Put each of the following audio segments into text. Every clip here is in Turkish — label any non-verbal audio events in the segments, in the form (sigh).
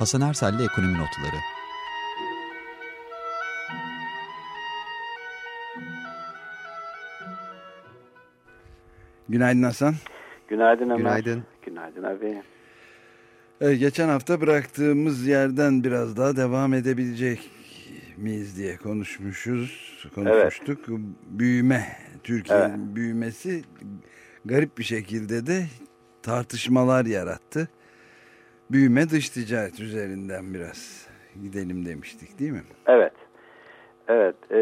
Hasan Ersel'le Ekonomi Notları Günaydın Hasan. Günaydın Ömer. Günaydın. Günaydın abi. Ee, geçen hafta bıraktığımız yerden biraz daha devam edebilecek miyiz diye konuşmuşuz, konuşmuştuk. Evet. Büyüme, Türkiye'nin evet. büyümesi garip bir şekilde de tartışmalar yarattı. Büyüme dış ticaret üzerinden biraz gidelim demiştik değil mi? Evet. Evet. E,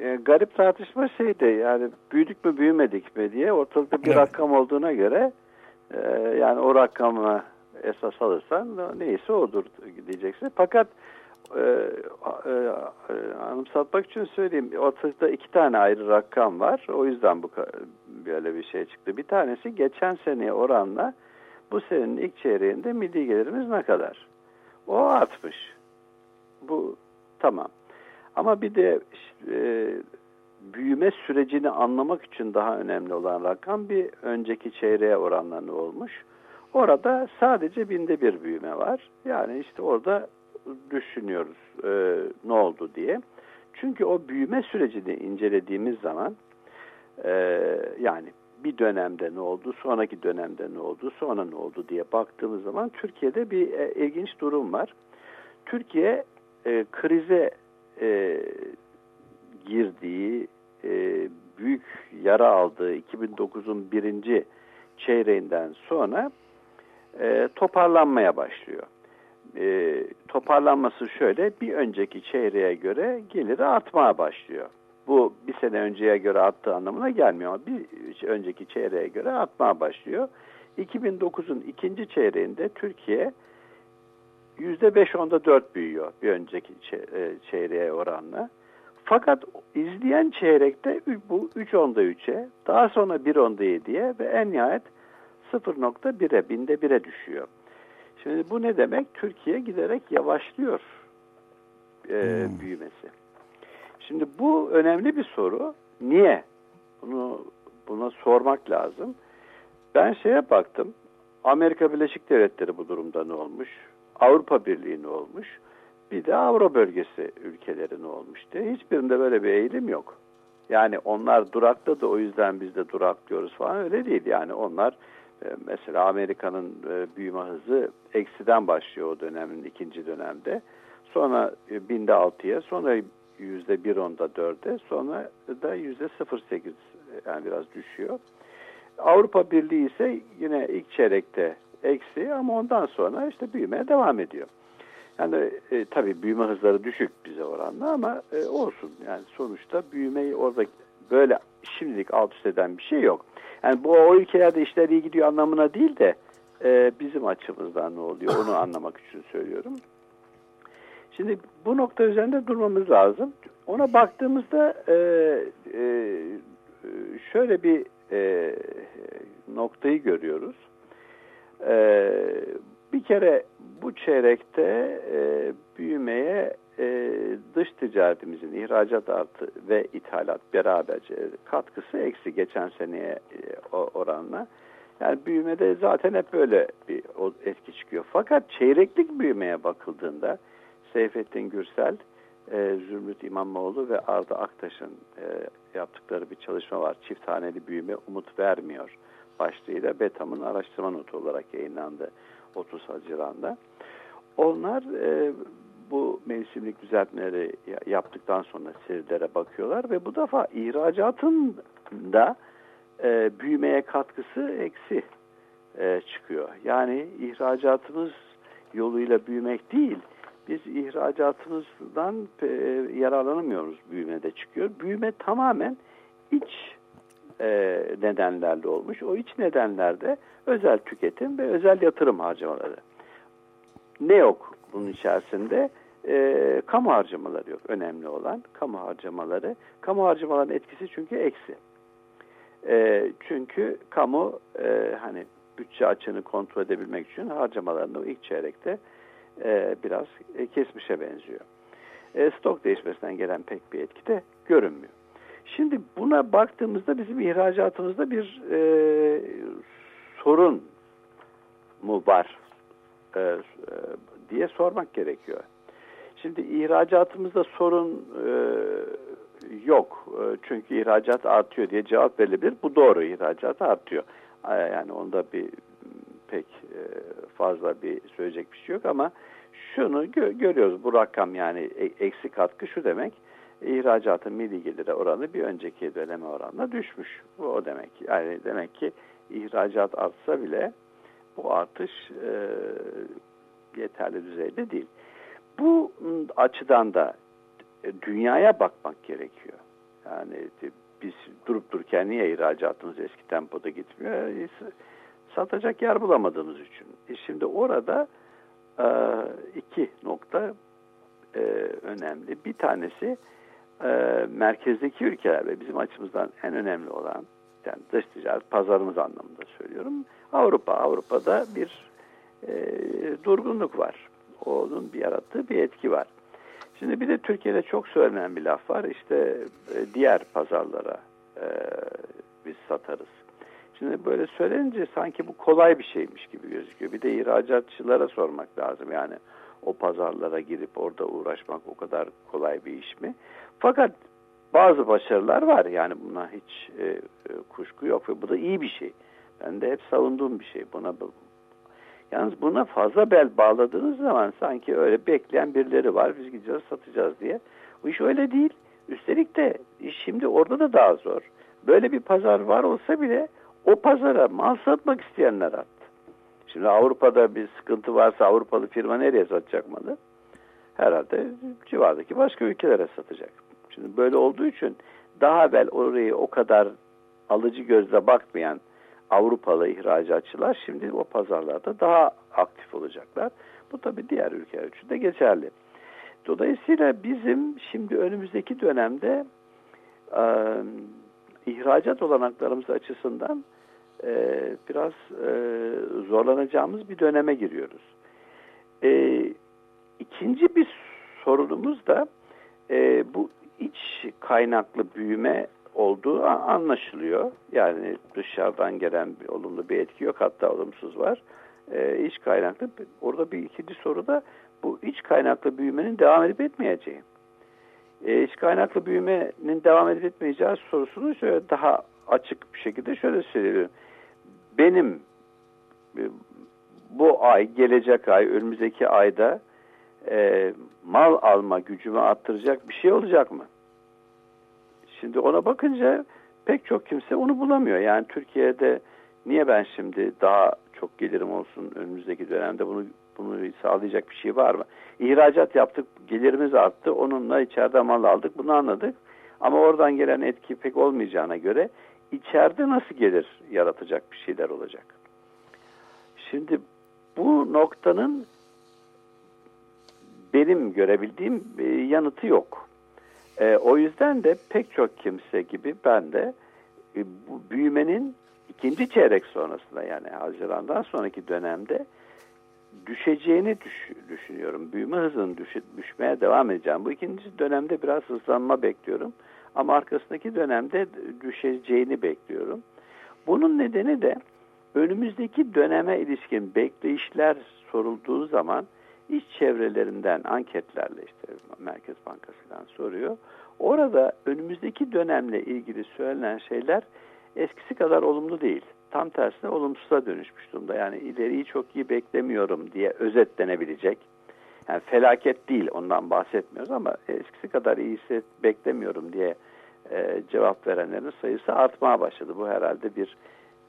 e, garip tartışma şeydi yani büyüdük mü büyümedik mi diye ortalıkta bir evet. rakam olduğuna göre e, yani o rakamı esas alırsan neyse odur diyeceksin. Fakat e, e, anımsatmak için söyleyeyim ortada iki tane ayrı rakam var. O yüzden bu böyle bir şey çıktı. Bir tanesi geçen seneye oranla bu senenin ilk çeyreğinde milli gelirimiz ne kadar? O artmış. Bu tamam. Ama bir de e, büyüme sürecini anlamak için daha önemli olan rakam bir önceki çeyreğe oranla ne olmuş? Orada sadece binde bir büyüme var. Yani işte orada düşünüyoruz e, ne oldu diye. Çünkü o büyüme sürecini incelediğimiz zaman e, yani bir dönemde ne oldu, sonraki dönemde ne oldu, sonra ne oldu diye baktığımız zaman Türkiye'de bir e, ilginç durum var. Türkiye e, krize e, girdiği, e, büyük yara aldığı 2009'un birinci çeyreğinden sonra e, toparlanmaya başlıyor. E, toparlanması şöyle, bir önceki çeyreğe göre geliri artmaya başlıyor. Bu bir sene önceye göre arttığı anlamına gelmiyor ama bir önceki çeyreğe göre artmaya başlıyor. 2009'un ikinci çeyreğinde Türkiye %5 onda 4 büyüyor bir önceki e, çeyreğe oranla. Fakat izleyen çeyrekte bu 3 onda 3'e, daha sonra 1 onda 7'ye ve en nihayet 0.1'e, binde 1'e düşüyor. Şimdi bu ne demek? Türkiye giderek yavaşlıyor e, hmm. büyümesi. Şimdi bu önemli bir soru. Niye? Bunu buna sormak lazım. Ben şeye baktım. Amerika Birleşik Devletleri bu durumda ne olmuş? Avrupa Birliği ne olmuş? Bir de Avro bölgesi ülkeleri ne olmuştu? Hiçbirinde böyle bir eğilim yok. Yani onlar durakladı o yüzden biz de duraklıyoruz falan öyle değil. Yani onlar e, mesela Amerika'nın e, büyüme hızı eksiden başlıyor o dönemin ikinci dönemde. Sonra e, binde altıya, sonra yüzde bir onda dörde, sonra da yüzde sıfır sekiz yani biraz düşüyor. Avrupa Birliği ise yine ilk çeyrekte eksi ama ondan sonra işte büyümeye devam ediyor. Yani e, tabii büyüme hızları düşük bize oranla ama e, olsun. Yani sonuçta büyümeyi orada böyle şimdilik alt üst eden bir şey yok. Yani bu o ülkelerde işler iyi gidiyor anlamına değil de e, bizim açımızdan ne oluyor onu anlamak için söylüyorum. Şimdi bu nokta üzerinde durmamız lazım. Ona baktığımızda e, e, şöyle bir e, noktayı görüyoruz. E, bir kere bu çeyrekte e, büyümeye e, dış ticaretimizin ihracat artı ve ithalat beraberce katkısı eksi geçen seneye e, oranla. Yani büyümede zaten hep böyle bir etki çıkıyor. Fakat çeyreklik büyümeye bakıldığında Seyfettin Gürsel, e, Zümrüt İmamoğlu ve Arda Aktaş'ın e, yaptıkları bir çalışma var. Çift haneli büyüme umut vermiyor başlığıyla BETAM'ın araştırma notu olarak yayınlandı 30 Haziran'da. Onlar e, bu mevsimlik düzeltmeleri yaptıktan sonra serilere bakıyorlar ve bu defa ihracatın da e, büyümeye katkısı eksi e, çıkıyor. Yani ihracatımız yoluyla büyümek değil, biz ihracatımızdan yararlanamıyoruz büyümede çıkıyor. Büyüme tamamen iç e, nedenlerle olmuş. O iç nedenlerde özel tüketim ve özel yatırım harcamaları. Ne yok bunun içerisinde? E, kamu harcamaları yok. Önemli olan kamu harcamaları. Kamu harcamaların etkisi çünkü eksi. E, çünkü kamu e, hani bütçe açığını kontrol edebilmek için harcamalarını ilk çeyrekte e, biraz e, kesmişe benziyor. E, stok değişmesinden gelen pek bir etki de görünmüyor. Şimdi buna baktığımızda bizim ihracatımızda bir e, sorun mu var e, e, diye sormak gerekiyor. Şimdi ihracatımızda sorun e, yok. E, çünkü ihracat artıyor diye cevap verilebilir. Bu doğru ihracat artıyor. Yani onda bir pek e, fazla bir söyleyecek bir şey yok ama şunu gö görüyoruz bu rakam yani e, eksi katkı şu demek ihracatın milli geliri oranı bir önceki döneme oranla düşmüş. Bu o demek. Yani demek ki ihracat artsa bile bu artış e, yeterli düzeyde değil. Bu açıdan da dünyaya bakmak gerekiyor. Yani biz durup dururken niye ihracatımız eski tempoda gitmiyor? Satacak yer bulamadığımız için. E şimdi orada e, iki nokta e, önemli. Bir tanesi e, merkezdeki ülkeler ve bizim açımızdan en önemli olan yani dış ticaret pazarımız anlamında söylüyorum. Avrupa, Avrupa'da bir e, durgunluk var. Onun bir yarattığı bir etki var. Şimdi bir de Türkiye'de çok söylenen bir laf var. İşte e, diğer pazarlara e, biz satarız. Şimdi böyle söylenince sanki bu kolay bir şeymiş gibi gözüküyor. Bir de ihracatçılara sormak lazım. Yani o pazarlara girip orada uğraşmak o kadar kolay bir iş mi? Fakat bazı başarılar var. Yani buna hiç e, e, kuşku yok ve bu da iyi bir şey. Ben de hep savunduğum bir şey. Buna Yalnız buna fazla bel bağladığınız zaman sanki öyle bekleyen birileri var. Biz gideceğiz satacağız diye. Bu iş öyle değil. Üstelik de iş şimdi orada da daha zor. Böyle bir pazar var olsa bile o pazara mal satmak isteyenler attı. Şimdi Avrupa'da bir sıkıntı varsa Avrupalı firma nereye satacak malı? Herhalde civardaki başka ülkelere satacak. Şimdi böyle olduğu için daha evvel orayı o kadar alıcı gözle bakmayan Avrupalı ihracatçılar şimdi o pazarlarda daha aktif olacaklar. Bu tabi diğer ülkeler için de geçerli. Dolayısıyla bizim şimdi önümüzdeki dönemde e, ihracat olanaklarımız açısından e, biraz e, zorlanacağımız bir döneme giriyoruz. E, ikinci bir sorunumuz da e, bu iç kaynaklı büyüme olduğu anlaşılıyor. Yani dışarıdan gelen bir olumlu bir etki yok hatta olumsuz var. E, iç kaynaklı orada bir ikinci soru da bu iç kaynaklı büyümenin devam edip etmeyeceği. E, iç kaynaklı büyümenin devam edip etmeyeceği sorusunu şöyle daha açık bir şekilde şöyle söylüyorum. Benim e, bu ay, gelecek ay, önümüzdeki ayda e, mal alma gücümü arttıracak bir şey olacak mı? Şimdi ona bakınca pek çok kimse onu bulamıyor. Yani Türkiye'de niye ben şimdi daha çok gelirim olsun önümüzdeki dönemde bunu bunu sağlayacak bir şey var mı? İhracat yaptık, gelirimiz arttı. Onunla içeride mal aldık. Bunu anladık. Ama oradan gelen etki pek olmayacağına göre içeride nasıl gelir yaratacak bir şeyler olacak. Şimdi bu noktanın benim görebildiğim e, yanıtı yok. E, o yüzden de pek çok kimse gibi ben de e, bu büyümenin ikinci çeyrek sonrasında yani Haziran'dan sonraki dönemde düşeceğini düş, düşünüyorum. Büyüme hızının düş, düşmeye devam edeceğim. Bu ikinci dönemde biraz hızlanma bekliyorum. Ama arkasındaki dönemde düşeceğini bekliyorum. Bunun nedeni de önümüzdeki döneme ilişkin bekleyişler sorulduğu zaman iş çevrelerinden anketlerle işte Merkez Bankası'dan soruyor. Orada önümüzdeki dönemle ilgili söylenen şeyler eskisi kadar olumlu değil. Tam tersine olumsuza dönüşmüş durumda. Yani ileriyi çok iyi beklemiyorum diye özetlenebilecek. Yani felaket değil ondan bahsetmiyoruz ama eskisi kadar iyisi beklemiyorum diye e, cevap verenlerin sayısı artmaya başladı. Bu herhalde bir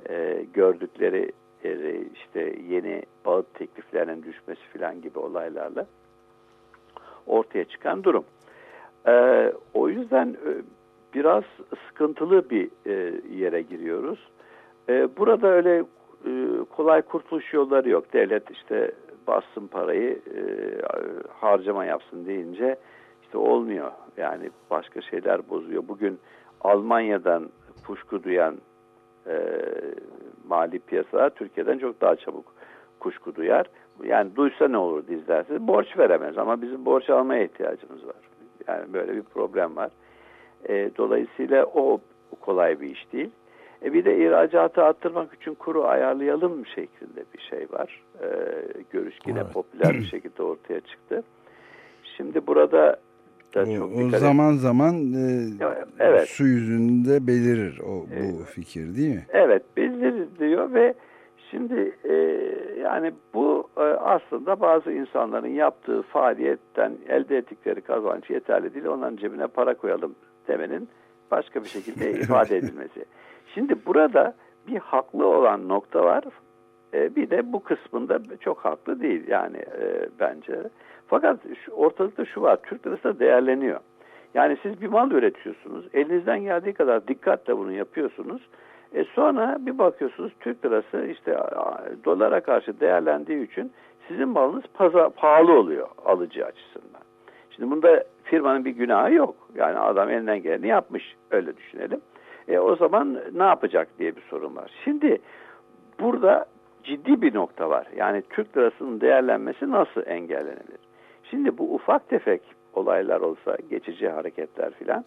e, gördükleri e, işte yeni bağıt tekliflerinin düşmesi falan gibi olaylarla ortaya çıkan durum. E, o yüzden e, biraz sıkıntılı bir e, yere giriyoruz. E, burada öyle e, kolay kurtuluş yolları yok. Devlet işte bassın parayı e, harcama yapsın deyince işte olmuyor. Yani başka şeyler bozuyor. Bugün Almanya'dan kuşku duyan e, mali piyasalar Türkiye'den çok daha çabuk kuşku duyar. Yani duysa ne olur dizlerse borç veremez ama bizim borç almaya ihtiyacımız var. Yani böyle bir problem var. E, dolayısıyla o kolay bir iş değil. E bir de ihracatı arttırmak için kuru ayarlayalım şeklinde bir şey var. E, görüş yine evet. popüler bir (clears throat) şekilde ortaya çıktı. Şimdi burada da o, çok o zaman et. zaman e, evet. su yüzünde belirir o bu evet. fikir değil mi? Evet belirir diyor ve şimdi e, yani bu e, aslında bazı insanların yaptığı faaliyetten elde ettikleri kazanç yeterli değil. Onların cebine para koyalım demenin başka bir şekilde (laughs) ifade edilmesi. Şimdi burada bir haklı olan nokta var. E, bir de bu kısmında çok haklı değil yani e, bence. Fakat şu, ortalıkta şu var, Türk lirası değerleniyor. Yani siz bir mal üretiyorsunuz, elinizden geldiği kadar dikkatle bunu yapıyorsunuz. E sonra bir bakıyorsunuz Türk lirası işte dolara karşı değerlendiği için sizin malınız paza, pahalı oluyor alıcı açısından. Şimdi bunda firmanın bir günahı yok. Yani adam elinden geleni yapmış öyle düşünelim. E, o zaman ne yapacak diye bir sorun var. Şimdi burada ciddi bir nokta var. Yani Türk lirasının değerlenmesi nasıl engellenebilir? Şimdi bu ufak tefek olaylar olsa, geçici hareketler filan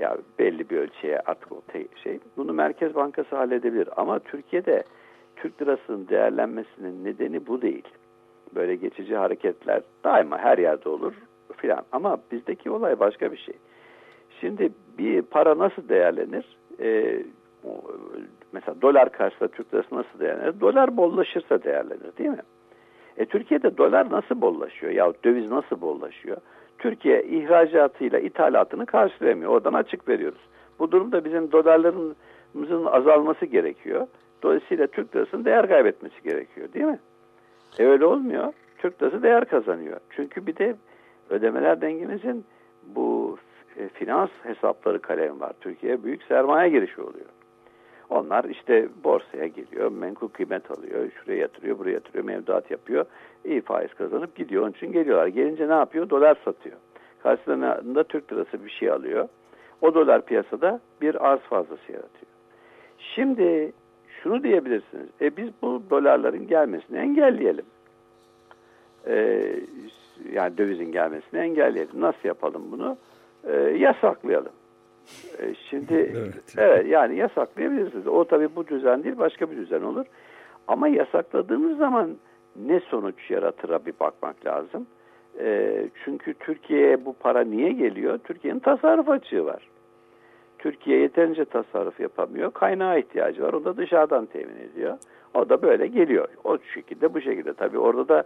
ya belli bir ölçüye artık o şey bunu Merkez Bankası halledebilir ama Türkiye'de Türk lirasının değerlenmesinin nedeni bu değil. Böyle geçici hareketler daima her yerde olur filan ama bizdeki olay başka bir şey. Şimdi bir para nasıl değerlenir? Ee, mesela dolar karşısında Türk lirası nasıl değerlenir? Dolar bollaşırsa değerlenir değil mi? E, Türkiye'de dolar nasıl bollaşıyor ya döviz nasıl bollaşıyor? Türkiye ihracatıyla ithalatını karşılayamıyor. Oradan açık veriyoruz. Bu durumda bizim dolarlarımızın azalması gerekiyor. Dolayısıyla Türk lirasının değer kaybetmesi gerekiyor değil mi? E öyle olmuyor. Türk lirası değer kazanıyor. Çünkü bir de ödemeler dengemizin bu e, finans hesapları kalem var. Türkiye'ye büyük sermaye girişi oluyor. Onlar işte borsaya geliyor, menkul kıymet alıyor, şuraya yatırıyor, buraya yatırıyor, mevduat yapıyor. iyi faiz kazanıp gidiyor. Onun için geliyorlar. Gelince ne yapıyor? Dolar satıyor. Karşılığında Türk lirası bir şey alıyor. O dolar piyasada bir arz fazlası yaratıyor. Şimdi şunu diyebilirsiniz. E biz bu dolarların gelmesini engelleyelim. E, yani dövizin gelmesini engelleyelim. Nasıl yapalım bunu? E, yasaklayalım. E, şimdi (laughs) evet. evet yani yasaklayabilirsiniz. O tabii bu düzen değil başka bir düzen olur. Ama yasakladığımız zaman ne sonuç yaratıra bir bakmak lazım. E, çünkü Türkiye'ye bu para niye geliyor? Türkiye'nin tasarruf açığı var. Türkiye yeterince tasarruf yapamıyor. Kaynağa ihtiyacı var. O da dışarıdan temin ediyor. O da böyle geliyor. O şekilde bu şekilde. Tabii orada da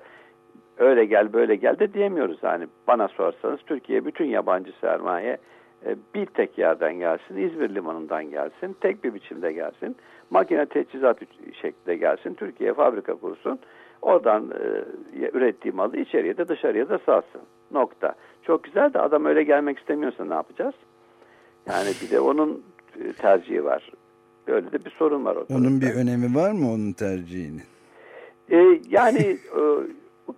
öyle gel böyle gel de diyemiyoruz. Yani bana sorarsanız Türkiye bütün yabancı sermaye e, bir tek yerden gelsin, İzmir limanından gelsin, tek bir biçimde gelsin, makine teçhizat şeklinde gelsin, Türkiye fabrika kursun, oradan e, ürettiği malı içeriye de dışarıya da satsın. Nokta. Çok güzel de adam öyle gelmek istemiyorsa ne yapacağız? Yani bir de onun e, tercihi var. Böyle de bir sorun var ortada. Onun bir önemi var mı onun tercihinin? Ee, yani (laughs) e,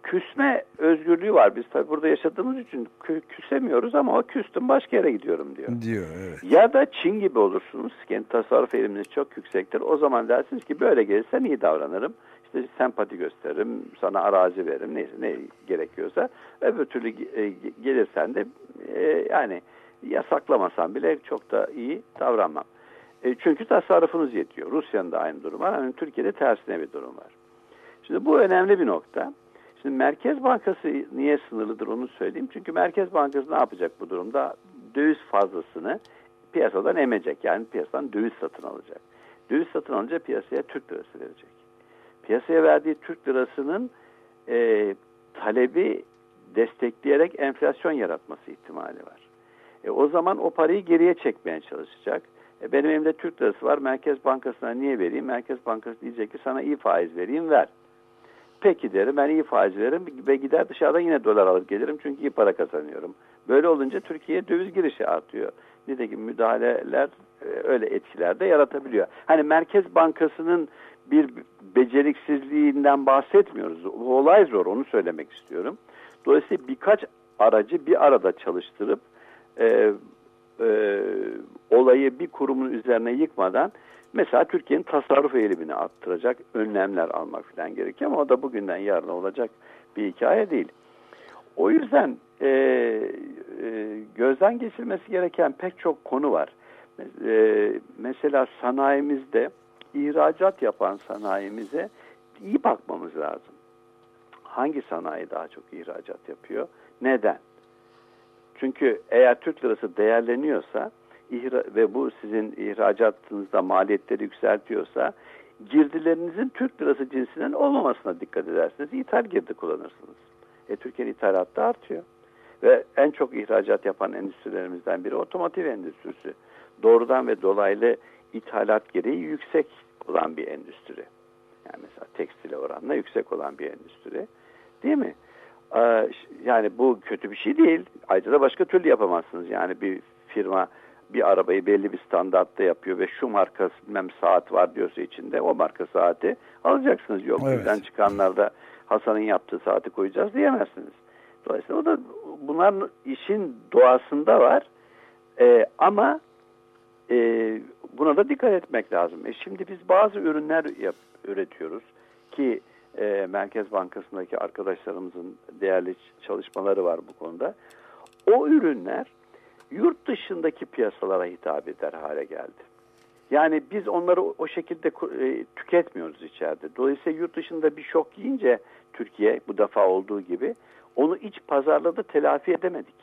küsme özgürlüğü var. Biz tabii burada yaşadığımız için küsemiyoruz ama o küstüm başka yere gidiyorum diyor. Diyor evet. Ya da Çin gibi olursunuz. Kendi tasarruf eğiliminiz çok yüksektir. O zaman dersiniz ki böyle gelirsen iyi davranırım. İşte sempati gösteririm, sana arazi veririm, neyse ne gerekiyorsa. Öbür türlü e, gelirsen de e, yani yasaklamasan bile çok da iyi davranmam. E, çünkü tasarrufunuz yetiyor. Rusya'nın da aynı durum var. Yani Türkiye'de tersine bir durum var. Şimdi bu önemli bir nokta. Şimdi Merkez Bankası niye sınırlıdır onu söyleyeyim. Çünkü Merkez Bankası ne yapacak bu durumda? Döviz fazlasını piyasadan emecek. Yani piyasadan döviz satın alacak. Döviz satın alınca piyasaya Türk lirası verecek. Piyasaya verdiği Türk lirasının e, talebi destekleyerek enflasyon yaratması ihtimali var. E, o zaman o parayı geriye çekmeye çalışacak. E, benim elimde Türk lirası var. Merkez Bankası'na niye vereyim? Merkez Bankası diyecek ki sana iyi faiz vereyim ver. Peki derim ben iyi faiz veririm ve gider dışarıdan yine dolar alıp gelirim çünkü iyi para kazanıyorum. Böyle olunca Türkiye'ye döviz girişi artıyor. Nitekim müdahaleler e, öyle etkiler de yaratabiliyor. Hani Merkez Bankası'nın bir beceriksizliğinden bahsetmiyoruz. Bu olay zor onu söylemek istiyorum. Dolayısıyla birkaç aracı bir arada çalıştırıp e, e, olayı bir kurumun üzerine yıkmadan Mesela Türkiye'nin tasarruf eğilimini arttıracak önlemler almak falan gerekiyor ama o da bugünden yarına olacak bir hikaye değil. O yüzden e, e, gözden geçirmesi gereken pek çok konu var. E, mesela sanayimizde ihracat yapan sanayimize iyi bakmamız lazım. Hangi sanayi daha çok ihracat yapıyor? Neden? Çünkü eğer Türk lirası değerleniyorsa ve bu sizin ihracatınızda maliyetleri yükseltiyorsa girdilerinizin Türk lirası cinsinden olmamasına dikkat edersiniz. İthal girdi kullanırsınız. E, Türkiye'nin ithalatı da artıyor. Ve en çok ihracat yapan endüstrilerimizden biri otomotiv endüstrisi. Doğrudan ve dolaylı ithalat gereği yüksek olan bir endüstri. Yani mesela tekstile oranla yüksek olan bir endüstri. Değil mi? Ee, yani bu kötü bir şey değil. Ayrıca da başka türlü yapamazsınız. Yani bir firma bir arabayı belli bir standartta yapıyor ve şu marka bilmem saat var diyorsa içinde o marka saati alacaksınız. Yok evet. bizden çıkanlarda Hasan'ın yaptığı saati koyacağız diyemezsiniz. Dolayısıyla o da bunların işin doğasında var. Ee, ama e, buna da dikkat etmek lazım. E şimdi biz bazı ürünler yap, üretiyoruz ki e, Merkez Bankası'ndaki arkadaşlarımızın değerli çalışmaları var bu konuda. O ürünler yurt dışındaki piyasalara hitap eder hale geldi. Yani biz onları o şekilde e, tüketmiyoruz içeride. Dolayısıyla yurt dışında bir şok yiyince Türkiye bu defa olduğu gibi onu iç pazarladı telafi edemedik.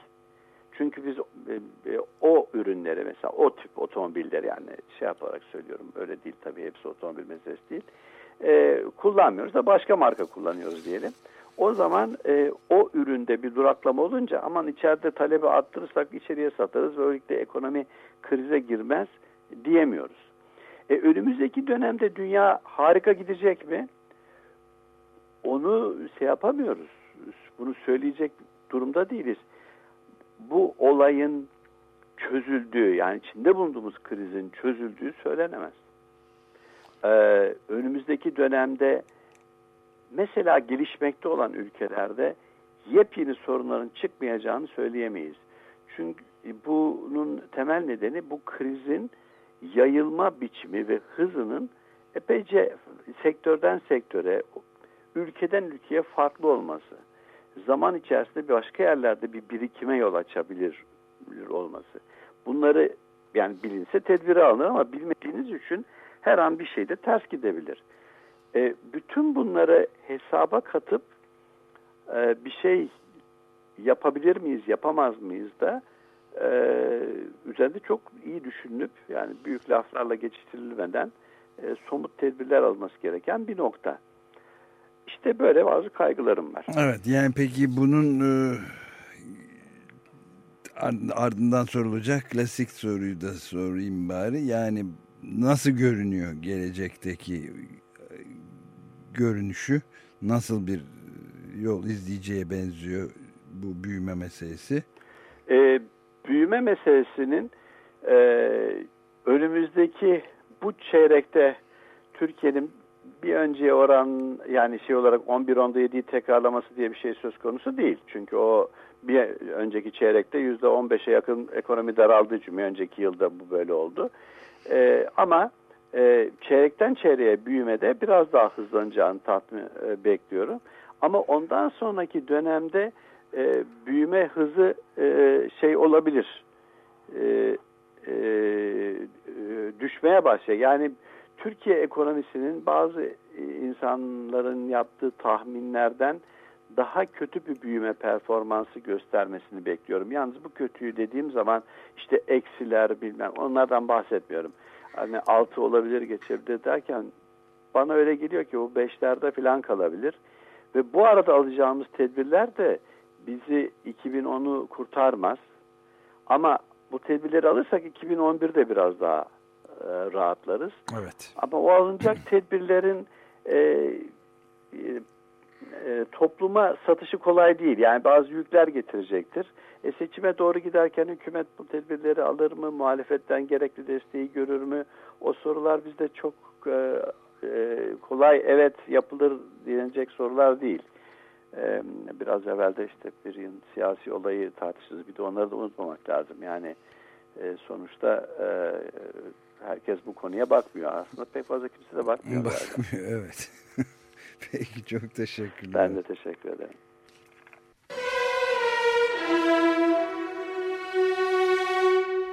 Çünkü biz e, e, o ürünleri mesela o tip otomobiller yani şey yaparak söylüyorum öyle değil tabii hepsi otomobil meselesi değil. Kullanmıyoruz da başka marka kullanıyoruz diyelim. O zaman e, o üründe bir duraklama olunca aman içeride talebi arttırırsak içeriye satarız ve böylelikle ekonomi krize girmez diyemiyoruz. E, önümüzdeki dönemde dünya harika gidecek mi? Onu şey yapamıyoruz. Bunu söyleyecek durumda değiliz. Bu olayın çözüldüğü yani içinde bulunduğumuz krizin çözüldüğü söylenemez. Ee, önümüzdeki dönemde mesela gelişmekte olan ülkelerde yepyeni sorunların çıkmayacağını söyleyemeyiz. Çünkü bunun temel nedeni bu krizin yayılma biçimi ve hızının epeyce sektörden sektöre, ülkeden ülkeye farklı olması. Zaman içerisinde başka yerlerde bir birikime yol açabilir olması. Bunları yani bilinse tedbiri alınır ama bilmediğiniz için her an bir şeyde ters gidebilir. E, bütün bunları hesaba katıp e, bir şey yapabilir miyiz, yapamaz mıyız da e, üzerinde çok iyi düşünülüp yani büyük laflarla geçiştirilmeden e, somut tedbirler alınması gereken bir nokta. İşte böyle bazı kaygılarım var. Evet yani peki bunun e, ardından sorulacak klasik soruyu da sorayım bari. Yani nasıl görünüyor gelecekteki görünüşü nasıl bir yol izleyeceğe benziyor bu büyüme meselesi? E, büyüme meselesinin e, önümüzdeki bu çeyrekte Türkiye'nin bir önceye oran yani şey olarak 11-10'da 7'yi tekrarlaması diye bir şey söz konusu değil. Çünkü o bir önceki çeyrekte %15'e yakın ekonomi daraldığı için bir önceki yılda bu böyle oldu. E, ama e, çeyrekten çeyreğe büyümede biraz daha hızlanacağını tatmin e, bekliyorum. Ama ondan sonraki dönemde e, büyüme hızı e, şey olabilir. E, e, düşmeye başlıyor. Yani Türkiye ekonomisinin bazı insanların yaptığı tahminlerden daha kötü bir büyüme performansı göstermesini bekliyorum. Yalnız bu kötüyü dediğim zaman işte eksiler bilmem onlardan bahsetmiyorum hani altı olabilir geçebilir derken bana öyle geliyor ki o beşlerde falan kalabilir. Ve bu arada alacağımız tedbirler de bizi 2010'u kurtarmaz. Ama bu tedbirleri alırsak 2011'de biraz daha e, rahatlarız. Evet. Ama o alınacak (clears throat) tedbirlerin e, e, e, topluma satışı kolay değil. Yani bazı yükler getirecektir. E, seçime doğru giderken hükümet bu tedbirleri alır mı? Muhalefetten gerekli desteği görür mü? O sorular bizde çok e, e, kolay evet yapılır denilecek sorular değil. E, biraz evvel de işte bir siyasi olayı tartışırız. Bir de onları da unutmamak lazım. Yani e, sonuçta e, herkes bu konuya bakmıyor. Aslında pek fazla kimse de bakmıyor. Bakmıyor evet. (laughs) Peki çok teşekkürler. Ben de teşekkür ederim.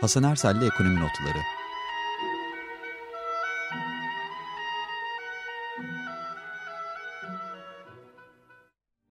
Hasan Ersel'le Ekonomi Notları